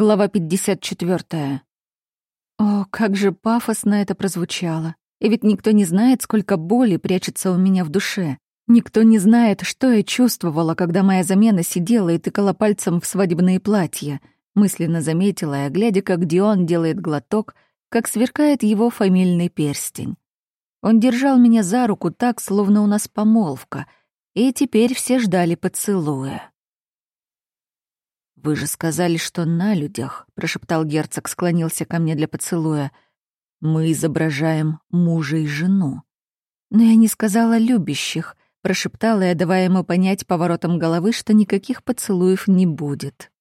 Глава 54. О, как же пафосно это прозвучало. И ведь никто не знает, сколько боли прячется у меня в душе. Никто не знает, что я чувствовала, когда моя замена сидела и тыкала пальцем в свадебные платья. Мысленно заметила я, глядя, как Дион делает глоток, как сверкает его фамильный перстень. Он держал меня за руку так, словно у нас помолвка, и теперь все ждали поцелуя. «Вы же сказали, что на людях», — прошептал герцог, склонился ко мне для поцелуя. «Мы изображаем мужа и жену». «Но я не сказала любящих», — прошептала я, давая ему понять поворотом головы, что никаких поцелуев не будет.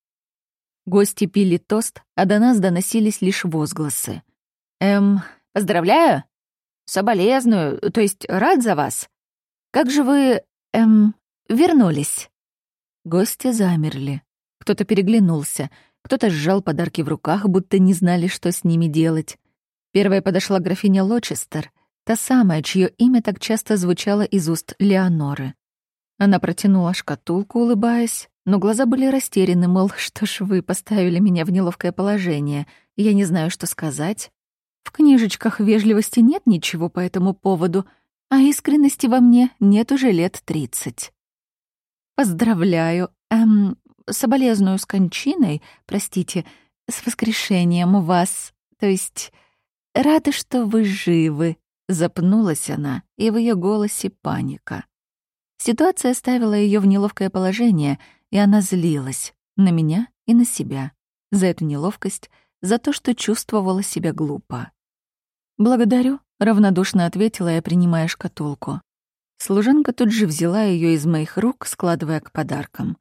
Гости пили тост, а до нас доносились лишь возгласы. «Эм, поздравляю! Соболезную, то есть рад за вас. Как же вы, эм, вернулись?» Гости замерли. Кто-то переглянулся, кто-то сжал подарки в руках, будто не знали, что с ними делать. Первая подошла графиня Лочестер, та самая, чье имя так часто звучало из уст Леоноры. Она протянула шкатулку, улыбаясь, но глаза были растеряны, мол, что ж вы поставили меня в неловкое положение, я не знаю, что сказать. В книжечках вежливости нет ничего по этому поводу, а искренности во мне нет уже лет тридцать. «Поздравляю. Эм, соболезную с кончиной, простите, с воскрешением вас, то есть рада, что вы живы», — запнулась она, и в ее голосе паника. Ситуация ставила ее в неловкое положение, и она злилась на меня и на себя за эту неловкость, за то, что чувствовала себя глупо. «Благодарю», — равнодушно ответила я, принимая шкатулку. Служанка тут же взяла ее из моих рук, складывая к подаркам.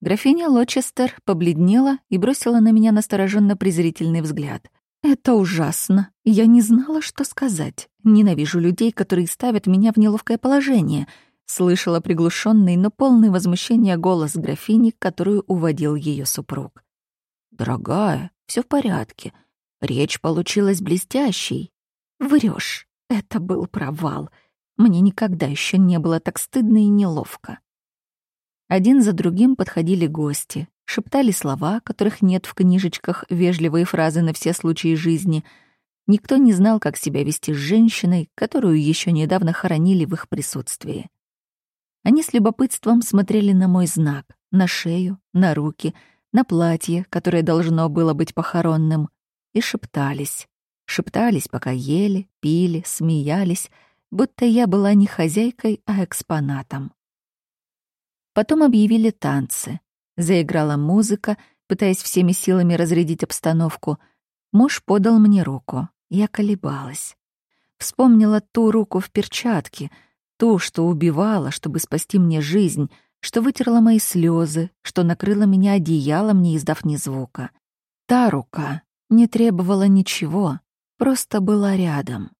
Графиня Лочестер побледнела и бросила на меня настороженно презрительный взгляд. «Это ужасно. Я не знала, что сказать. Ненавижу людей, которые ставят меня в неловкое положение», слышала приглушенный, но полный возмущения голос графини, которую уводил ее супруг. «Дорогая, все в порядке. Речь получилась блестящей. Врешь. Это был провал. Мне никогда еще не было так стыдно и неловко. Один за другим подходили гости, шептали слова, которых нет в книжечках, вежливые фразы на все случаи жизни. Никто не знал, как себя вести с женщиной, которую еще недавно хоронили в их присутствии. Они с любопытством смотрели на мой знак, на шею, на руки, на платье, которое должно было быть похоронным, и шептались. Шептались, пока ели, пили, смеялись, будто я была не хозяйкой, а экспонатом. Потом объявили танцы. Заиграла музыка, пытаясь всеми силами разрядить обстановку. Муж подал мне руку. Я колебалась. Вспомнила ту руку в перчатке, ту, что убивала, чтобы спасти мне жизнь, что вытерла мои слезы, что накрыла меня одеялом, не издав ни звука. Та рука не требовала ничего, просто была рядом.